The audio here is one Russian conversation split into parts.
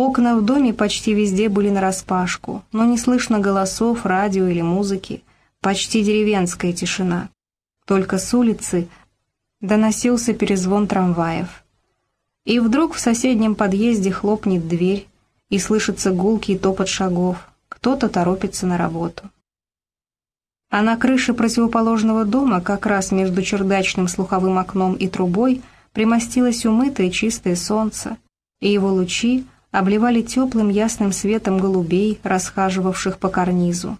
Окна в доме почти везде были нараспашку, но не слышно голосов, радио или музыки. Почти деревенская тишина. Только с улицы доносился перезвон трамваев. И вдруг в соседнем подъезде хлопнет дверь, и слышится гулкий топот шагов. Кто-то торопится на работу. А на крыше противоположного дома, как раз между чердачным слуховым окном и трубой, примостилось умытое чистое солнце, и его лучи обливали теплым ясным светом голубей, расхаживавших по карнизу.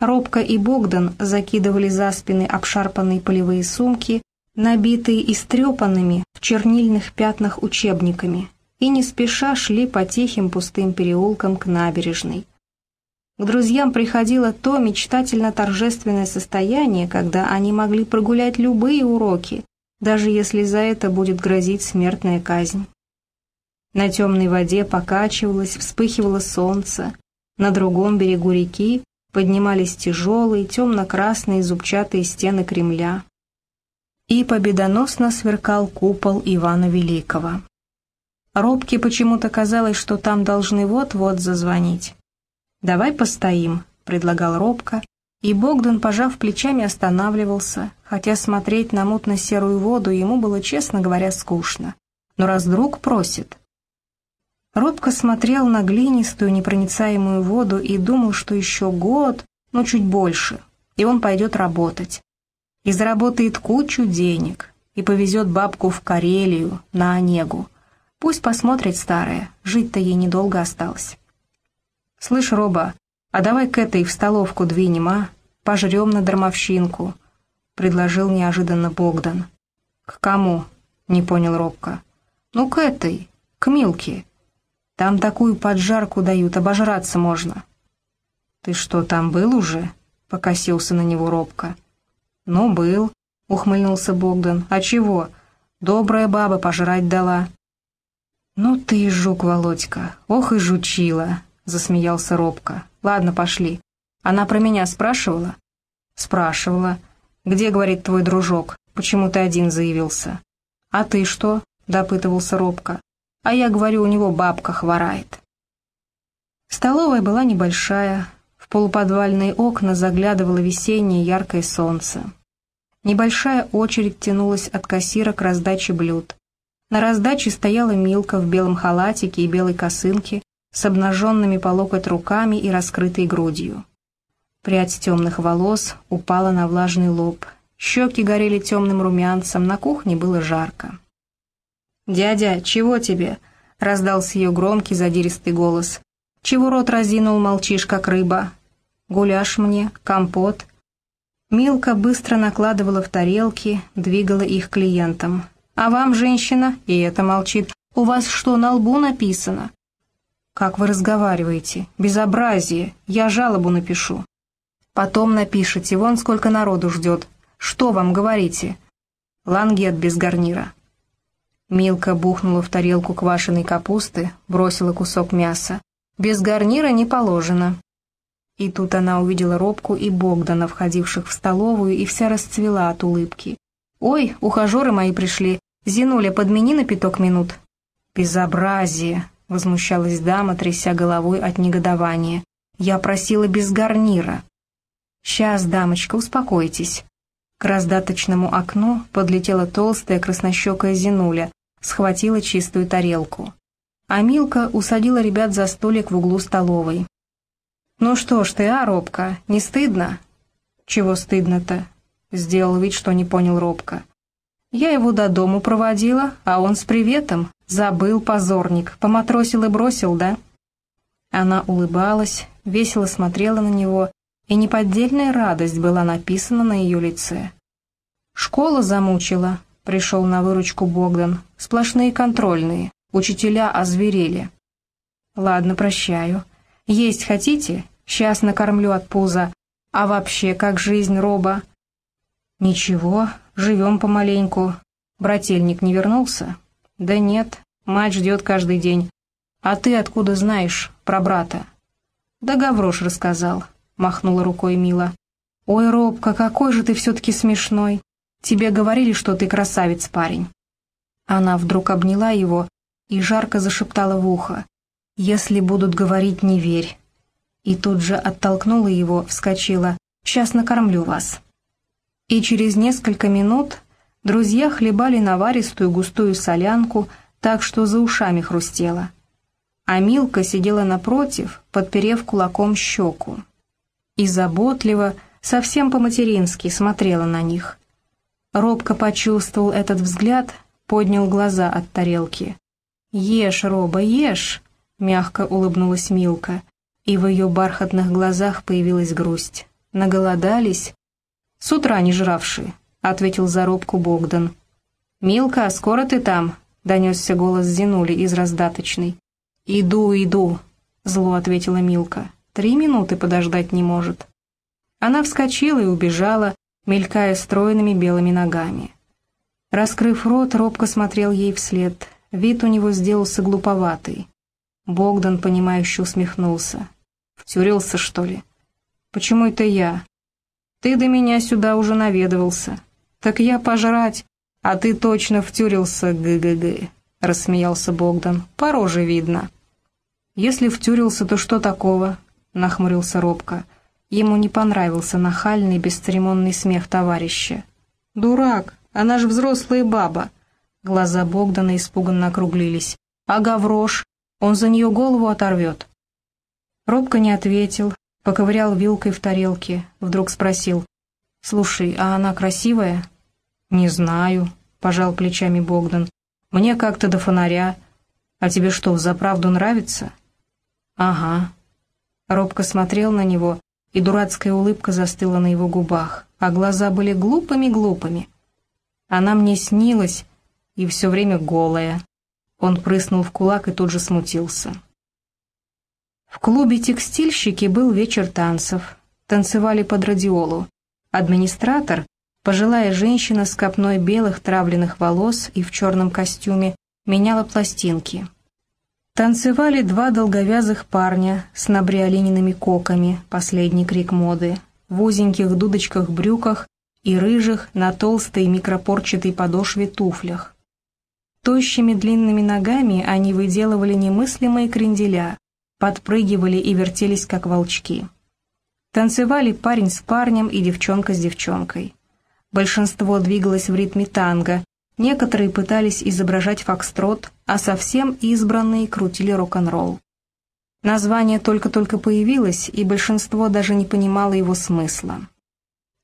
Робко и Богдан закидывали за спины обшарпанные полевые сумки, набитые истрепанными в чернильных пятнах учебниками, и не спеша шли по тихим пустым переулкам к набережной, к друзьям приходило то мечтательно-торжественное состояние, когда они могли прогулять любые уроки, даже если за это будет грозить смертная казнь. На темной воде покачивалось, вспыхивало солнце, на другом берегу реки поднимались тяжелые темно-красные зубчатые стены Кремля. И победоносно сверкал купол Ивана Великого. Робке почему-то казалось, что там должны вот-вот зазвонить. «Давай постоим», — предлагал робко, и Богдан, пожав плечами, останавливался, хотя смотреть на мутно-серую воду ему было, честно говоря, скучно. Но раз друг просит. Робко смотрел на глинистую, непроницаемую воду и думал, что еще год, но чуть больше, и он пойдет работать. И заработает кучу денег, и повезет бабку в Карелию, на Онегу. Пусть посмотрит старая, жить-то ей недолго осталось. «Слышь, Роба, а давай к этой в столовку двинем, а? Пожрем на дармовщинку», — предложил неожиданно Богдан. «К кому?» — не понял Робка. «Ну, к этой, к Милке. Там такую поджарку дают, обожраться можно». «Ты что, там был уже?» — покосился на него Робка. «Ну, был», — ухмыльнулся Богдан. «А чего? Добрая баба пожрать дала». «Ну ты, жук, Володька, ох и жучила!» — засмеялся робко. «Ладно, пошли. Она про меня спрашивала?» «Спрашивала. Где, — говорит, — твой дружок? Почему ты один заявился?» «А ты что?» — допытывался робко. «А я говорю, у него бабка хворает». Столовая была небольшая, в полуподвальные окна заглядывало весеннее яркое солнце. Небольшая очередь тянулась от кассира к раздаче блюд. На раздаче стояла Милка в белом халатике и белой косынке, с обнаженными по локоть руками и раскрытой грудью. Прядь темных волос упала на влажный лоб, щеки горели темным румянцем, на кухне было жарко. «Дядя, чего тебе?» — раздался ее громкий задиристый голос. «Чего рот разинул, молчишь, как рыба? Гуляш мне, компот». Милка быстро накладывала в тарелки, двигала их клиентам. «А вам, женщина?» — и это молчит. «У вас что, на лбу написано?» «Как вы разговариваете? Безобразие! Я жалобу напишу». «Потом напишите, вон сколько народу ждет. Что вам говорите?» «Лангет без гарнира». Милка бухнула в тарелку квашеной капусты, бросила кусок мяса. «Без гарнира не положено». И тут она увидела Робку и Богдана, входивших в столовую, и вся расцвела от улыбки. «Ой, ухажеры мои пришли. Зинуля, подмени на пяток минут». «Безобразие!» возмущалась дама, тряся головой от негодования. «Я просила без гарнира». «Сейчас, дамочка, успокойтесь». К раздаточному окну подлетела толстая краснощекая Зинуля, схватила чистую тарелку. А Милка усадила ребят за столик в углу столовой. «Ну что ж ты, а, Робка, не стыдно?» «Чего стыдно-то?» — сделал вид, что не понял Робка. «Я его до дому проводила, а он с приветом, Забыл, позорник, поматросил и бросил, да? Она улыбалась, весело смотрела на него, и неподдельная радость была написана на ее лице. «Школа замучила», — пришел на выручку Богдан. «Сплошные контрольные, учителя озверели». «Ладно, прощаю. Есть хотите? Сейчас накормлю от пуза. А вообще, как жизнь, Роба?» «Ничего, живем помаленьку. Брательник не вернулся?» «Да нет, мать ждет каждый день. А ты откуда знаешь про брата?» «Да Гаврош рассказал», — махнула рукой Мила. «Ой, Робка, какой же ты все-таки смешной. Тебе говорили, что ты красавец, парень». Она вдруг обняла его и жарко зашептала в ухо. «Если будут говорить, не верь». И тут же оттолкнула его, вскочила. «Сейчас накормлю вас». И через несколько минут друзья хлебали наваристую густую солянку, так что за ушами хрустело. А Милка сидела напротив, подперев кулаком щеку. И заботливо, совсем по-матерински смотрела на них. Робко почувствовал этот взгляд, поднял глаза от тарелки. «Ешь, Роба, ешь!» — мягко улыбнулась Милка, и в ее бархатных глазах появилась грусть. «Наголодались?» «С утра не жравшие», — ответил за робку Богдан. «Милка, скоро ты там?» — донесся голос Зинули из раздаточной. «Иду, иду», — зло ответила Милка. «Три минуты подождать не может». Она вскочила и убежала, мелькая стройными белыми ногами. Раскрыв рот, робко смотрел ей вслед. Вид у него сделался глуповатый. Богдан, понимающе усмехнулся. «Втюрился, что ли?» «Почему это я?» «Ты до меня сюда уже наведывался. Так я пожрать, а ты точно втюрился, г-г-г», — рассмеялся Богдан. «По видно». «Если втюрился, то что такого?» — нахмурился робко. Ему не понравился нахальный, бесцеремонный смех товарища. «Дурак, она же взрослая баба!» Глаза Богдана испуганно округлились. «А Гаврош? Он за нее голову оторвет!» Робко не ответил, поковырял вилкой в тарелке, вдруг спросил. «Слушай, а она красивая?» «Не знаю», — пожал плечами Богдан. «Мне как-то до фонаря. А тебе что, за правду нравится?» «Ага». Робко смотрел на него, и дурацкая улыбка застыла на его губах, а глаза были глупыми-глупыми. Она мне снилась, и все время голая. Он прыснул в кулак и тут же смутился. В клубе «Текстильщики» был вечер танцев. Танцевали под радиолу. Администратор, пожилая женщина с копной белых травленных волос и в черном костюме, меняла пластинки. Танцевали два долговязых парня с набриолиниными коками, последний крик моды, в узеньких дудочках-брюках и рыжих на толстой микропорчатой подошве туфлях. Тощими длинными ногами они выделывали немыслимые кренделя, подпрыгивали и вертелись, как волчки. Танцевали парень с парнем и девчонка с девчонкой. Большинство двигалось в ритме танго, Некоторые пытались изображать фокстрот, а совсем избранные крутили рок-н-ролл. Название только-только появилось, и большинство даже не понимало его смысла.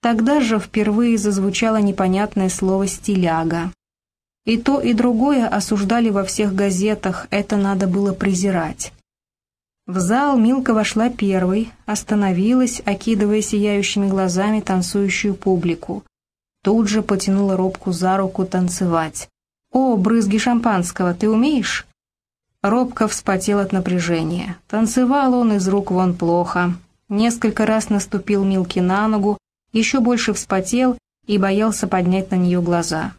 Тогда же впервые зазвучало непонятное слово «стиляга». И то, и другое осуждали во всех газетах, это надо было презирать. В зал Милка вошла первой, остановилась, окидывая сияющими глазами танцующую публику, тут же потянула Робку за руку танцевать. «О, брызги шампанского, ты умеешь?» Робка вспотел от напряжения. Танцевал он из рук вон плохо. Несколько раз наступил Милке на ногу, еще больше вспотел и боялся поднять на нее глаза.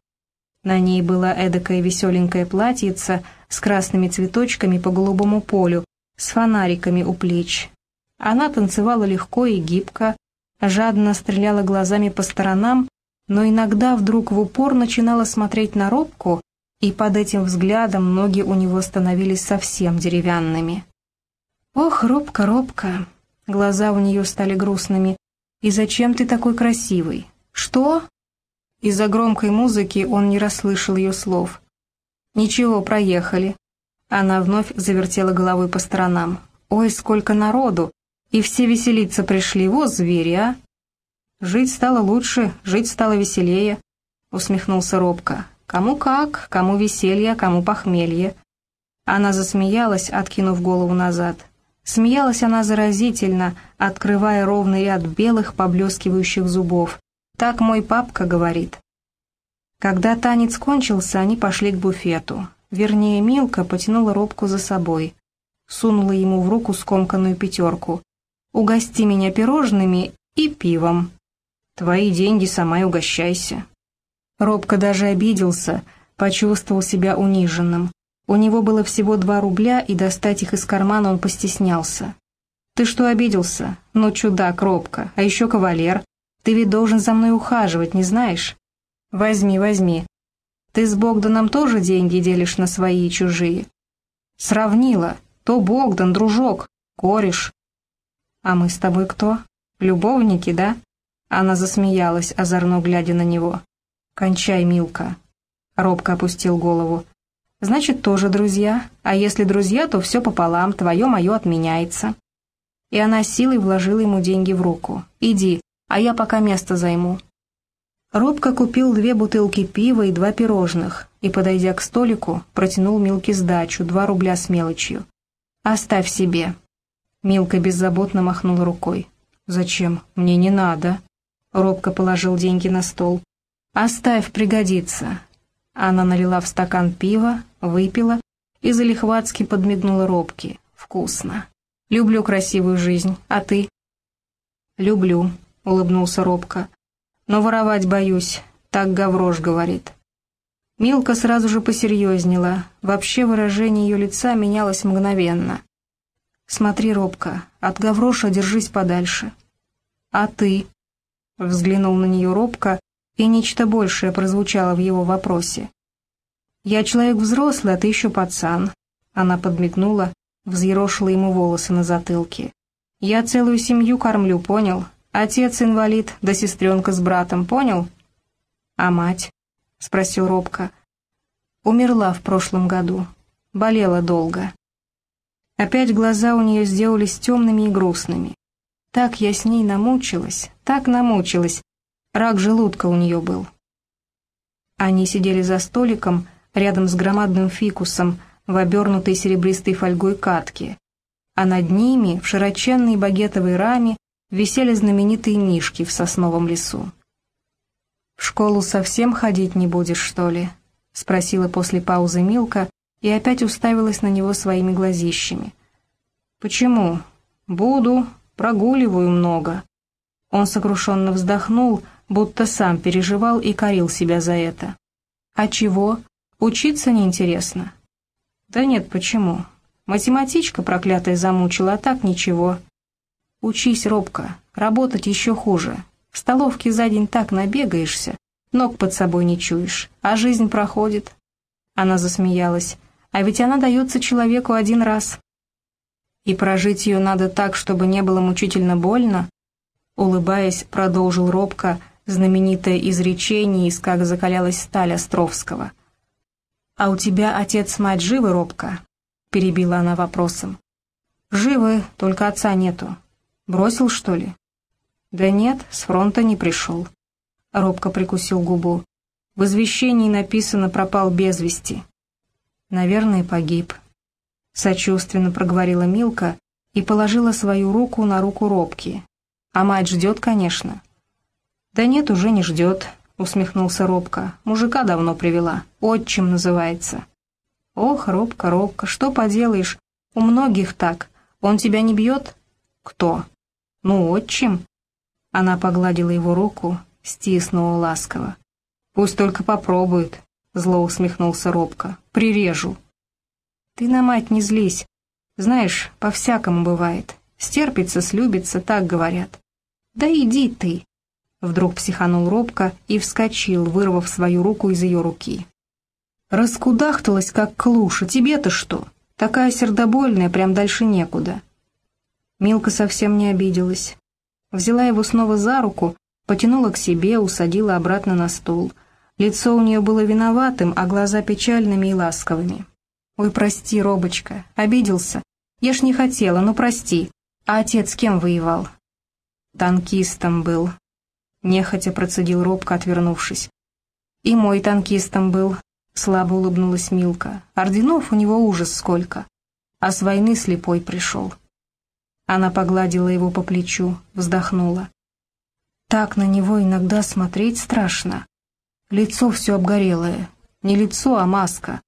На ней была эдакое веселенькое платьице с красными цветочками по голубому полю, с фонариками у плеч. Она танцевала легко и гибко, жадно стреляла глазами по сторонам но иногда вдруг в упор начинала смотреть на Робку, и под этим взглядом ноги у него становились совсем деревянными. «Ох, Робка, Робка!» Глаза у нее стали грустными. «И зачем ты такой красивый? Что?» Из-за громкой музыки он не расслышал ее слов. «Ничего, проехали». Она вновь завертела головой по сторонам. «Ой, сколько народу! И все веселиться пришли, вот звери, а!» «Жить стало лучше, жить стало веселее», — усмехнулся робко. «Кому как, кому веселье, кому похмелье». Она засмеялась, откинув голову назад. Смеялась она заразительно, открывая ровный ряд белых поблескивающих зубов. Так мой папка говорит. Когда танец кончился, они пошли к буфету. Вернее, Милка потянула робку за собой. Сунула ему в руку скомканную пятерку. «Угости меня пирожными и пивом». Твои деньги сама и угощайся». Робко даже обиделся, почувствовал себя униженным. У него было всего два рубля, и достать их из кармана он постеснялся. «Ты что обиделся? Ну, чудак, Робко, а еще кавалер. Ты ведь должен за мной ухаживать, не знаешь? Возьми, возьми. Ты с Богданом тоже деньги делишь на свои и чужие?» «Сравнила», Кто Богдан, дружок? Кореш. А мы с тобой кто? Любовники, да? Она засмеялась, озорно глядя на него. «Кончай, Милка». Робко опустил голову. «Значит, тоже друзья. А если друзья, то все пополам, твое мое отменяется». И она силой вложила ему деньги в руку. «Иди, а я пока место займу». Робко купил две бутылки пива и два пирожных, и, подойдя к столику, протянул Милке сдачу, два рубля с мелочью. «Оставь себе». Милка беззаботно махнула рукой. «Зачем? Мне не надо». Робко положил деньги на стол. «Оставь, пригодится». Она налила в стакан пива, выпила и залихватски подмигнула Робке. «Вкусно. Люблю красивую жизнь. А ты?» «Люблю», — улыбнулся Робко. «Но воровать боюсь. Так Гаврош говорит». Милка сразу же посерьезнела. Вообще выражение ее лица менялось мгновенно. «Смотри, Робко, от Гавроша держись подальше». «А ты?» Взглянул на нее робко, и нечто большее прозвучало в его вопросе. «Я человек взрослый, а ты еще пацан». Она подмигнула, взъерошила ему волосы на затылке. «Я целую семью кормлю, понял? Отец инвалид, да сестренка с братом, понял?» «А мать?» — спросил робко. «Умерла в прошлом году. Болела долго». Опять глаза у нее сделались темными и грустными. Так я с ней намучилась, так намучилась, Рак желудка у нее был. Они сидели за столиком рядом с громадным фикусом в обернутой серебристой фольгой катке, а над ними, в широченной багетовой раме, висели знаменитые мишки в сосновом лесу. «В школу совсем ходить не будешь, что ли?» — спросила после паузы Милка и опять уставилась на него своими глазищами. «Почему? Буду, прогуливаю много». Он сокрушенно вздохнул, будто сам переживал и корил себя за это. А чего? Учиться неинтересно? Да нет, почему? Математичка проклятая замучила, а так ничего. Учись робко, работать еще хуже. В столовке за день так набегаешься, ног под собой не чуешь, а жизнь проходит. Она засмеялась. А ведь она дается человеку один раз. И прожить ее надо так, чтобы не было мучительно больно, улыбаясь, продолжил робко, знаменитое изречение из «Как закалялась сталь» Островского. «А у тебя отец-мать живы, Робка?» — перебила она вопросом. «Живы, только отца нету. Бросил, что ли?» «Да нет, с фронта не пришел». Робко прикусил губу. В извещении написано «пропал без вести». «Наверное, погиб». Сочувственно проговорила Милка и положила свою руку на руку Робки. «А мать ждет, конечно». «Да нет, уже не ждет», — усмехнулся Робко. «Мужика давно привела. Отчим называется». «Ох, Робко, Робко, что поделаешь? У многих так. Он тебя не бьет?» «Кто?» «Ну, отчим». Она погладила его руку, стиснула ласково. «Пусть только попробует», — зло усмехнулся Робко. «Прирежу». «Ты на мать не злись. Знаешь, по-всякому бывает. Стерпится, слюбится, так говорят». «Да иди ты», Вдруг психанул робко и вскочил, вырвав свою руку из ее руки. Раскудахталась, как клуша. Тебе-то что? Такая сердобольная, прям дальше некуда. Милка совсем не обиделась. Взяла его снова за руку, потянула к себе, усадила обратно на стул. Лицо у нее было виноватым, а глаза печальными и ласковыми. «Ой, прости, Робочка, обиделся. Я ж не хотела, ну прости. А отец кем воевал?» «Танкистом был», нехотя процедил робко, отвернувшись. «И мой танкистом был», — слабо улыбнулась Милка. «Орденов у него ужас сколько, а с войны слепой пришел». Она погладила его по плечу, вздохнула. «Так на него иногда смотреть страшно. Лицо все обгорелое. Не лицо, а маска.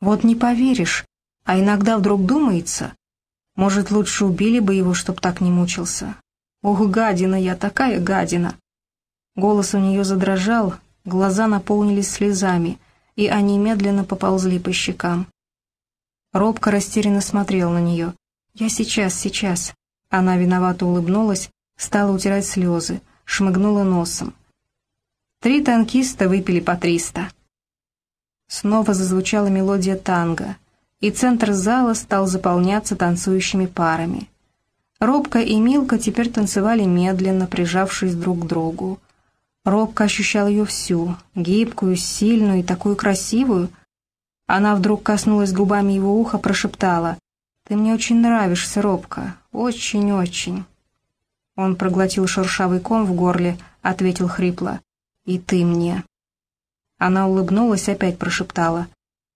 Вот не поверишь, а иногда вдруг думается, может, лучше убили бы его, чтоб так не мучился. Ох, гадина я, такая гадина!» Голос у нее задрожал, глаза наполнились слезами, и они медленно поползли по щекам. Робко растерянно смотрел на нее. «Я сейчас, сейчас». Она виновато улыбнулась, стала утирать слезы, шмыгнула носом. Три танкиста выпили по триста. Снова зазвучала мелодия танго, и центр зала стал заполняться танцующими парами. Робка и Милка теперь танцевали медленно, прижавшись друг к другу. Робка ощущал ее всю, гибкую, сильную и такую красивую. Она вдруг коснулась губами его уха, прошептала «Ты мне очень нравишься, Робка, очень-очень». Он проглотил шершавый ком в горле, ответил хрипло «И ты мне». Она улыбнулась, опять прошептала